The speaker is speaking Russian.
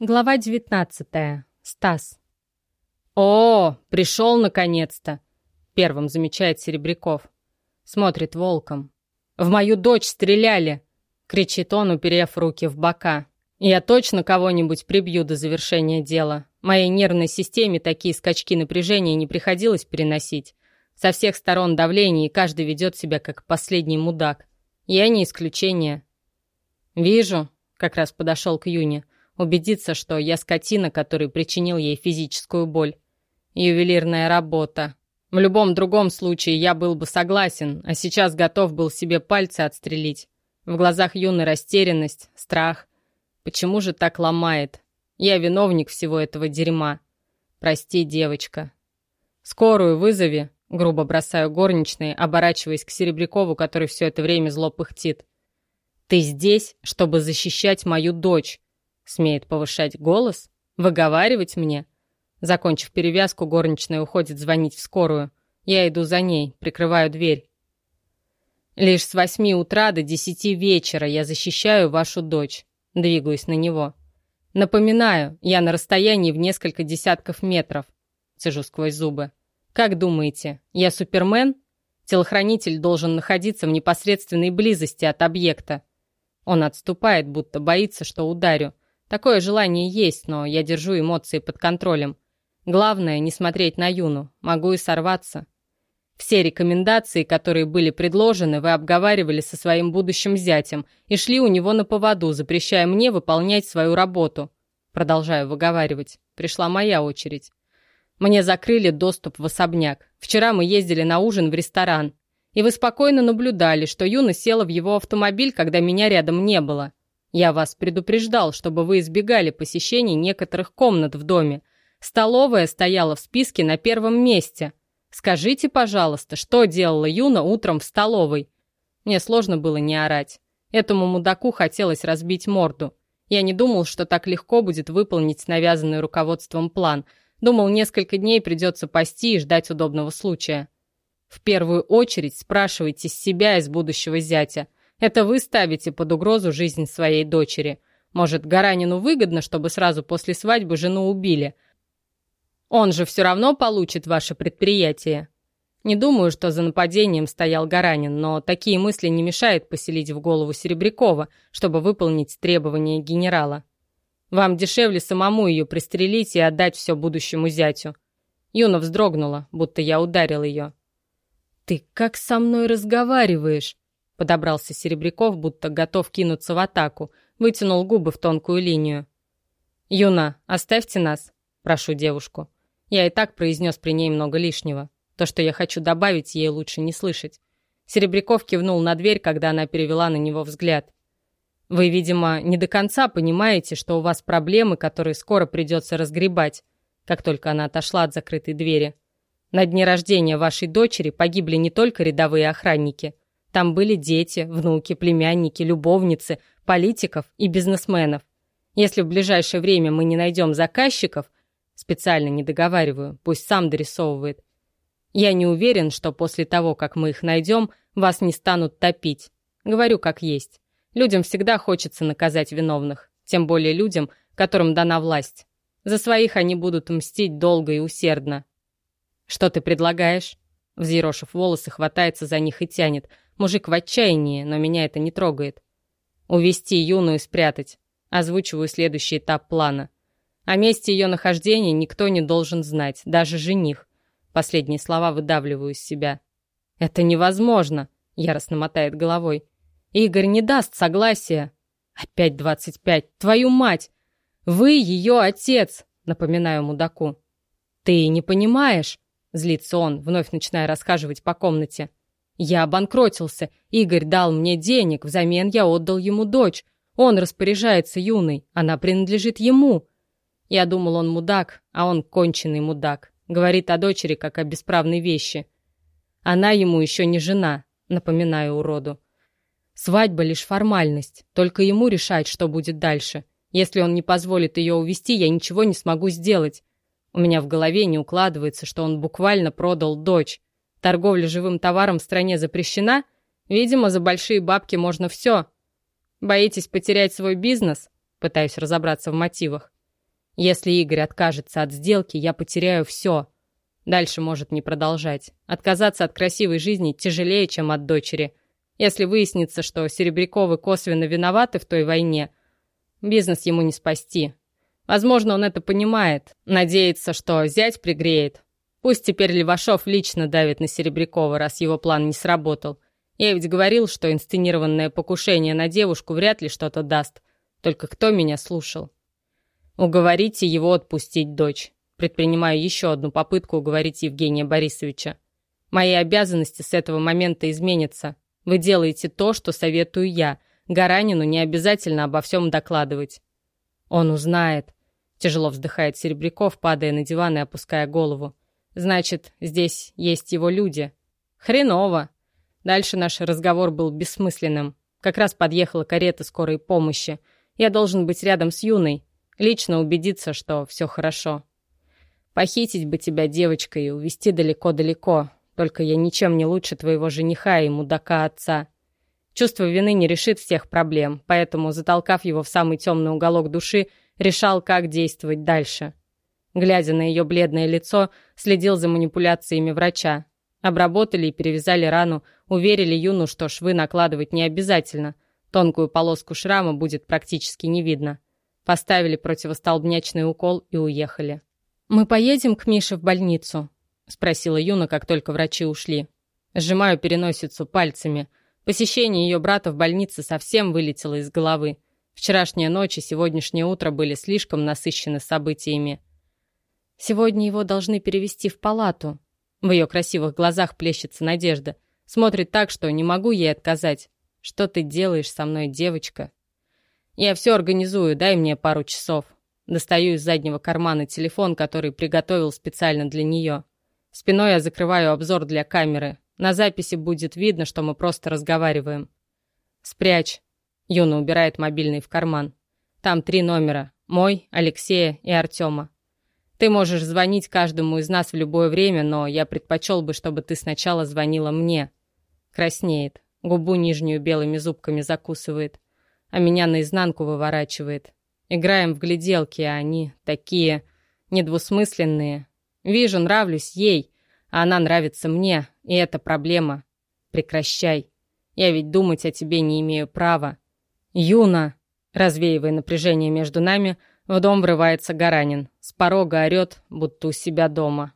Глава 19. Стас. «О, пришел наконец-то!» — первым замечает Серебряков. Смотрит волком. «В мою дочь стреляли!» — кричит он, уперев руки в бока. «Я точно кого-нибудь прибью до завершения дела. Моей нервной системе такие скачки напряжения не приходилось переносить. Со всех сторон давление, и каждый ведет себя как последний мудак. Я не исключение». «Вижу», — как раз подошел к Юне, — Убедиться, что я скотина, который причинил ей физическую боль. Ювелирная работа. В любом другом случае я был бы согласен, а сейчас готов был себе пальцы отстрелить. В глазах юной растерянность, страх. Почему же так ломает? Я виновник всего этого дерьма. Прости, девочка. Скорую вызови, грубо бросаю горничной, оборачиваясь к Серебрякову, который все это время зло пыхтит. Ты здесь, чтобы защищать мою дочь. Смеет повышать голос? Выговаривать мне? Закончив перевязку, горничная уходит звонить в скорую. Я иду за ней, прикрываю дверь. Лишь с восьми утра до десяти вечера я защищаю вашу дочь. Двигаюсь на него. Напоминаю, я на расстоянии в несколько десятков метров. Цежу сквозь зубы. Как думаете, я супермен? Телохранитель должен находиться в непосредственной близости от объекта. Он отступает, будто боится, что ударю. Такое желание есть, но я держу эмоции под контролем. Главное, не смотреть на Юну. Могу и сорваться. Все рекомендации, которые были предложены, вы обговаривали со своим будущим зятем и шли у него на поводу, запрещая мне выполнять свою работу. Продолжаю выговаривать. Пришла моя очередь. Мне закрыли доступ в особняк. Вчера мы ездили на ужин в ресторан. И вы спокойно наблюдали, что Юна села в его автомобиль, когда меня рядом не было. Я вас предупреждал, чтобы вы избегали посещений некоторых комнат в доме. Столовая стояла в списке на первом месте. Скажите, пожалуйста, что делала Юна утром в столовой? Мне сложно было не орать. Этому мудаку хотелось разбить морду. Я не думал, что так легко будет выполнить навязанный руководством план. Думал, несколько дней придется пасти и ждать удобного случая. В первую очередь спрашивайте себя из будущего зятя – это вы ставите под угрозу жизнь своей дочери. Может, Гаранину выгодно, чтобы сразу после свадьбы жену убили? Он же все равно получит ваше предприятие. Не думаю, что за нападением стоял Гаранин, но такие мысли не мешают поселить в голову Серебрякова, чтобы выполнить требования генерала. Вам дешевле самому ее пристрелить и отдать все будущему зятю. Юна вздрогнула, будто я ударил ее. «Ты как со мной разговариваешь?» Подобрался Серебряков, будто готов кинуться в атаку, вытянул губы в тонкую линию. «Юна, оставьте нас», — прошу девушку. Я и так произнес при ней много лишнего. То, что я хочу добавить, ей лучше не слышать. Серебряков кивнул на дверь, когда она перевела на него взгляд. «Вы, видимо, не до конца понимаете, что у вас проблемы, которые скоро придется разгребать», как только она отошла от закрытой двери. «На дне рождения вашей дочери погибли не только рядовые охранники, там были дети, внуки, племянники, любовницы, политиков и бизнесменов. Если в ближайшее время мы не найдем заказчиков, специально не договариваю, пусть сам дорисовывает. Я не уверен, что после того, как мы их найдем, вас не станут топить. Говорю как есть. Людям всегда хочется наказать виновных, тем более людям, которым дана власть. За своих они будут мстить долго и усердно. Что ты предлагаешь? Взъерошив волосы, хватается за них и тянет – Мужик в отчаянии, но меня это не трогает. Увести Юну и спрятать. Озвучиваю следующий этап плана. О месте ее нахождения никто не должен знать, даже жених. Последние слова выдавливаю из себя. «Это невозможно!» — яростно мотает головой. «Игорь не даст согласия!» «Опять двадцать пять! Твою мать! Вы ее отец!» — напоминаю мудаку. «Ты не понимаешь!» — злится он, вновь начиная расхаживать по комнате. Я обанкротился. Игорь дал мне денег, взамен я отдал ему дочь. Он распоряжается юной, она принадлежит ему. Я думал, он мудак, а он конченый мудак. Говорит о дочери, как о бесправной вещи. Она ему еще не жена, напоминаю уроду. Свадьба лишь формальность, только ему решать, что будет дальше. Если он не позволит ее увести, я ничего не смогу сделать. У меня в голове не укладывается, что он буквально продал дочь. Торговля живым товаром в стране запрещена? Видимо, за большие бабки можно все. Боитесь потерять свой бизнес? Пытаюсь разобраться в мотивах. Если Игорь откажется от сделки, я потеряю все. Дальше может не продолжать. Отказаться от красивой жизни тяжелее, чем от дочери. Если выяснится, что Серебряковы косвенно виноваты в той войне, бизнес ему не спасти. Возможно, он это понимает, надеется, что зять пригреет. Пусть теперь Левашов лично давит на Серебрякова, раз его план не сработал. Я ведь говорил, что инсценированное покушение на девушку вряд ли что-то даст. Только кто меня слушал? Уговорите его отпустить дочь. Предпринимаю еще одну попытку уговорить Евгения Борисовича. Мои обязанности с этого момента изменятся. Вы делаете то, что советую я. Гаранину не обязательно обо всем докладывать. Он узнает. Тяжело вздыхает Серебряков, падая на диван и опуская голову. Значит, здесь есть его люди. Хреново. Дальше наш разговор был бессмысленным. Как раз подъехала карета скорой помощи. Я должен быть рядом с Юной, лично убедиться, что все хорошо. Похитить бы тебя, девочка, и увезти далеко-далеко. Только я ничем не лучше твоего жениха и мудака отца. Чувство вины не решит всех проблем, поэтому, затолкав его в самый темный уголок души, решал, как действовать дальше. Глядя на ее бледное лицо, следил за манипуляциями врача. Обработали и перевязали рану, уверили Юну, что швы накладывать не обязательно. Тонкую полоску шрама будет практически не видно. Поставили противостолбнячный укол и уехали. «Мы поедем к Мише в больницу?» — спросила Юна, как только врачи ушли. Сжимаю переносицу пальцами. Посещение ее брата в больнице совсем вылетело из головы. Вчерашняя ночь и сегодняшнее утро были слишком насыщены событиями. Сегодня его должны перевести в палату. В ее красивых глазах плещется надежда. Смотрит так, что не могу ей отказать. Что ты делаешь со мной, девочка? Я все организую, дай мне пару часов. Достаю из заднего кармана телефон, который приготовил специально для нее. Спиной я закрываю обзор для камеры. На записи будет видно, что мы просто разговариваем. Спрячь. Юна убирает мобильный в карман. Там три номера. Мой, Алексея и Артема. Ты можешь звонить каждому из нас в любое время, но я предпочел бы, чтобы ты сначала звонила мне. Краснеет, губу нижнюю белыми зубками закусывает, а меня наизнанку выворачивает. Играем в гляделки, а они такие недвусмысленные. Вижу, нравлюсь ей, а она нравится мне, и это проблема. Прекращай. Я ведь думать о тебе не имею права. Юна, развеивая напряжение между нами, в дом врывается Гаранин. С порога орет, будто у себя дома.